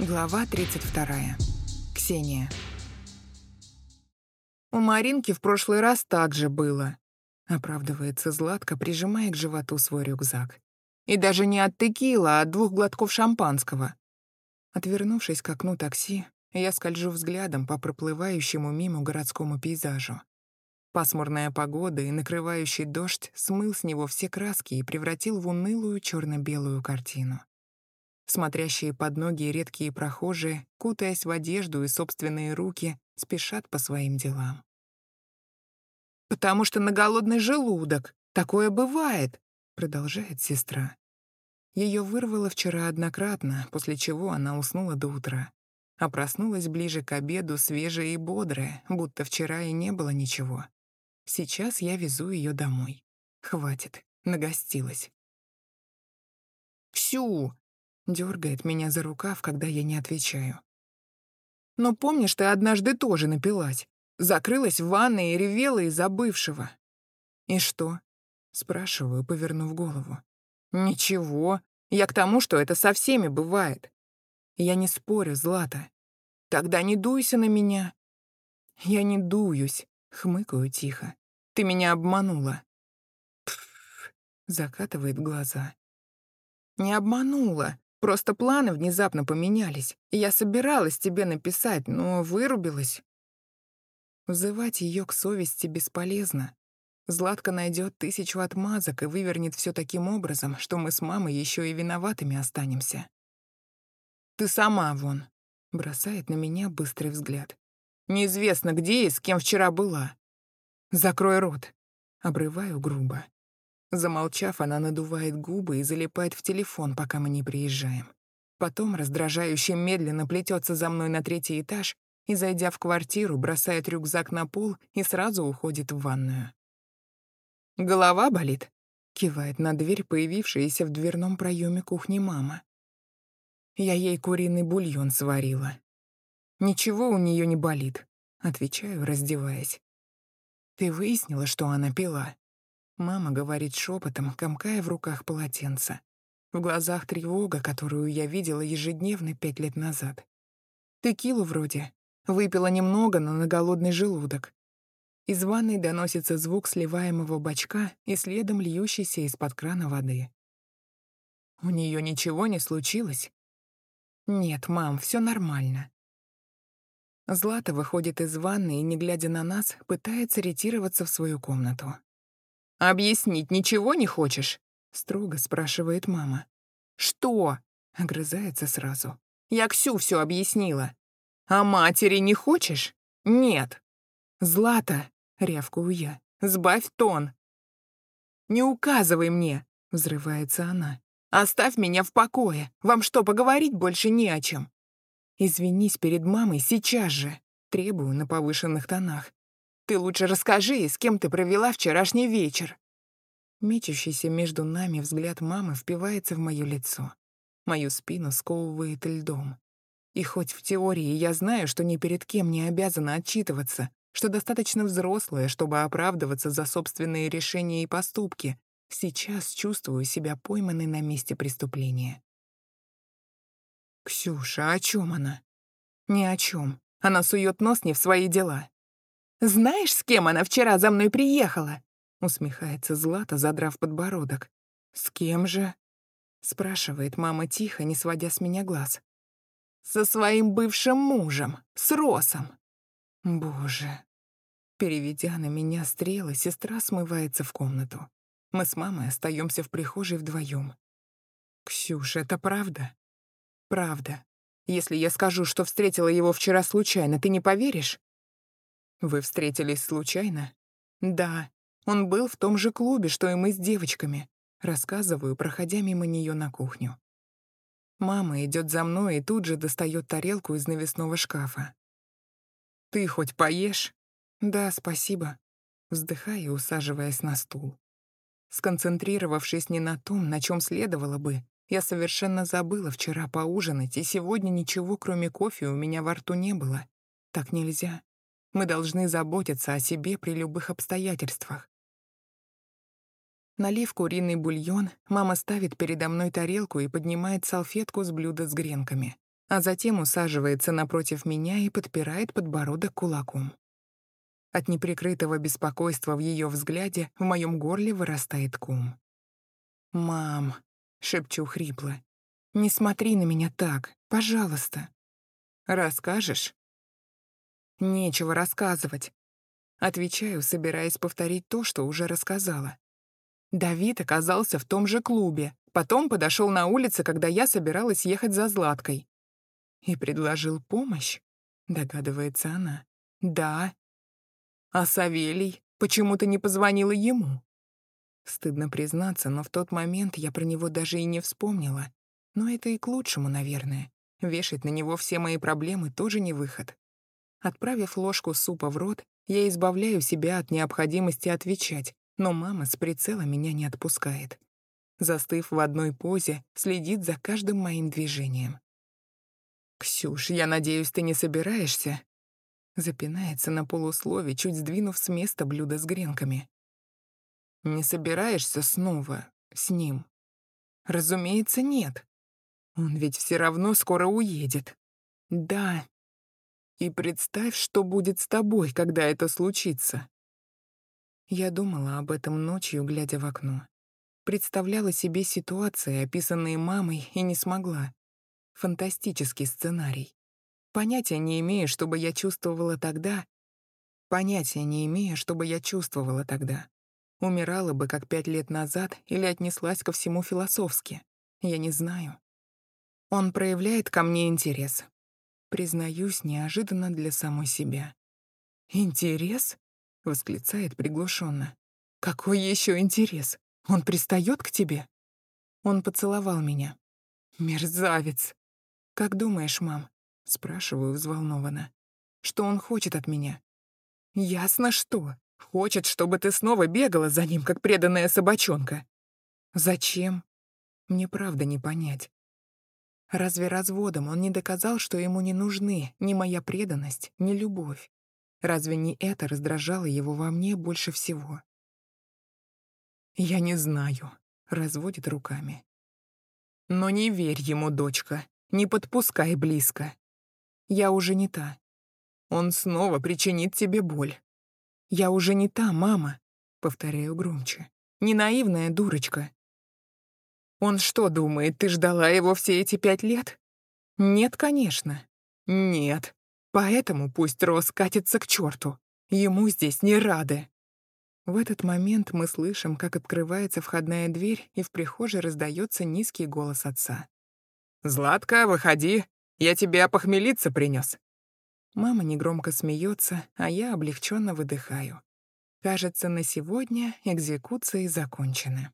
Глава 32. Ксения. «У Маринки в прошлый раз так же было», — оправдывается Златка, прижимая к животу свой рюкзак. «И даже не от текила, а от двух глотков шампанского». Отвернувшись к окну такси, я скольжу взглядом по проплывающему мимо городскому пейзажу. Пасмурная погода и накрывающий дождь смыл с него все краски и превратил в унылую черно белую картину. Смотрящие под ноги редкие прохожие, кутаясь в одежду и собственные руки, спешат по своим делам. «Потому что на голодный желудок. Такое бывает», — продолжает сестра. Ее вырвало вчера однократно, после чего она уснула до утра. А проснулась ближе к обеду свежая и бодрая, будто вчера и не было ничего. Сейчас я везу ее домой. Хватит, нагостилась. «Ксю, Дергает меня за рукав, когда я не отвечаю. Но помнишь, ты однажды тоже напилась. Закрылась в ванной и ревела из-за бывшего. И что? Спрашиваю, повернув голову. Ничего. Я к тому, что это со всеми бывает. Я не спорю, Злата. Тогда не дуйся на меня. Я не дуюсь, хмыкаю тихо. Ты меня обманула. Пф, закатывает глаза. Не обманула. Просто планы внезапно поменялись. Я собиралась тебе написать, но вырубилась. Взывать ее к совести бесполезно. Златка найдет тысячу отмазок и вывернет все таким образом, что мы с мамой еще и виноватыми останемся. «Ты сама вон», — бросает на меня быстрый взгляд. «Неизвестно, где и с кем вчера была». «Закрой рот», — обрываю грубо. Замолчав, она надувает губы и залипает в телефон, пока мы не приезжаем. Потом раздражающе медленно плетется за мной на третий этаж и, зайдя в квартиру, бросает рюкзак на пол и сразу уходит в ванную. «Голова болит?» — кивает на дверь, появившаяся в дверном проеме кухни мама. Я ей куриный бульон сварила. «Ничего у нее не болит», — отвечаю, раздеваясь. «Ты выяснила, что она пила?» Мама говорит шепотом, комкая в руках полотенце. В глазах тревога, которую я видела ежедневно пять лет назад. Текилу вроде. Выпила немного, но на голодный желудок. Из ванной доносится звук сливаемого бачка и следом льющийся из-под крана воды. У нее ничего не случилось? Нет, мам, все нормально. Злата выходит из ванны и, не глядя на нас, пытается ретироваться в свою комнату. «Объяснить ничего не хочешь?» — строго спрашивает мама. «Что?» — огрызается сразу. «Я Ксю все объяснила». «А матери не хочешь?» «Нет». «Злата!» — рявкую я. «Сбавь тон!» «Не указывай мне!» — взрывается она. «Оставь меня в покое! Вам что, поговорить больше не о чем?» «Извинись перед мамой сейчас же!» — требую на повышенных тонах. Ты лучше расскажи, с кем ты провела вчерашний вечер». Мечущийся между нами взгляд мамы впивается в моё лицо. Мою спину сковывает льдом. И хоть в теории я знаю, что ни перед кем не обязана отчитываться, что достаточно взрослая, чтобы оправдываться за собственные решения и поступки, сейчас чувствую себя пойманной на месте преступления. «Ксюша, о чем она?» «Ни о чем. Она сует нос не в свои дела. «Знаешь, с кем она вчера за мной приехала?» Усмехается Злата, задрав подбородок. «С кем же?» Спрашивает мама тихо, не сводя с меня глаз. «Со своим бывшим мужем, с Росом». «Боже». Переведя на меня стрелы, сестра смывается в комнату. Мы с мамой остаемся в прихожей вдвоем. «Ксюш, это правда?» «Правда. Если я скажу, что встретила его вчера случайно, ты не поверишь?» Вы встретились случайно? Да, он был в том же клубе, что и мы с девочками. Рассказываю, проходя мимо нее на кухню. Мама идет за мной и тут же достает тарелку из навесного шкафа. «Ты хоть поешь?» «Да, спасибо», вздыхая усаживаясь на стул. Сконцентрировавшись не на том, на чем следовало бы, я совершенно забыла вчера поужинать, и сегодня ничего, кроме кофе, у меня во рту не было. Так нельзя. Мы должны заботиться о себе при любых обстоятельствах. Налив куриный бульон, мама ставит передо мной тарелку и поднимает салфетку с блюда с гренками. а затем усаживается напротив меня и подпирает подбородок кулаком. От неприкрытого беспокойства в ее взгляде в моем горле вырастает ком. «Мам», — шепчу хрипло, — «не смотри на меня так, пожалуйста». «Расскажешь?» «Нечего рассказывать», — отвечаю, собираясь повторить то, что уже рассказала. Давид оказался в том же клубе, потом подошел на улице, когда я собиралась ехать за Златкой. И предложил помощь, догадывается она. Да. А Савелий? Почему ты не позвонила ему? Стыдно признаться, но в тот момент я про него даже и не вспомнила. Но это и к лучшему, наверное. Вешать на него все мои проблемы тоже не выход. Отправив ложку супа в рот, я избавляю себя от необходимости отвечать, но мама с прицела меня не отпускает. Застыв в одной позе, следит за каждым моим движением. «Ксюш, я надеюсь, ты не собираешься?» Запинается на полуслове, чуть сдвинув с места блюдо с гренками. «Не собираешься снова с ним?» «Разумеется, нет. Он ведь все равно скоро уедет». «Да. И представь, что будет с тобой, когда это случится». Я думала об этом ночью, глядя в окно. Представляла себе ситуации, описанные мамой, и не смогла. Фантастический сценарий. Понятия не имею, что бы я чувствовала тогда. Понятия не имею, что бы я чувствовала тогда. Умирала бы, как пять лет назад, или отнеслась ко всему философски. Я не знаю. Он проявляет ко мне интерес. Признаюсь, неожиданно для самой себя. «Интерес?» — восклицает приглушенно. «Какой еще интерес? Он пристает к тебе?» Он поцеловал меня. «Мерзавец!» «Как думаешь, мам?» — спрашиваю взволнованно. «Что он хочет от меня?» «Ясно что. Хочет, чтобы ты снова бегала за ним, как преданная собачонка». «Зачем?» Мне правда не понять. Разве разводом он не доказал, что ему не нужны ни моя преданность, ни любовь? Разве не это раздражало его во мне больше всего? «Я не знаю», — разводит руками. «Но не верь ему, дочка, не подпускай близко. Я уже не та. Он снова причинит тебе боль. Я уже не та, мама», — повторяю громче. «Не наивная дурочка». «Он что думает, ты ждала его все эти пять лет?» «Нет, конечно. Нет. Поэтому пусть Рос катится к черту. Ему здесь не рады. В этот момент мы слышим, как открывается входная дверь, и в прихожей раздается низкий голос отца. «Златка, выходи, я тебе опохмелиться принес. Мама негромко смеется, а я облегченно выдыхаю. Кажется, на сегодня экзекуции закончены.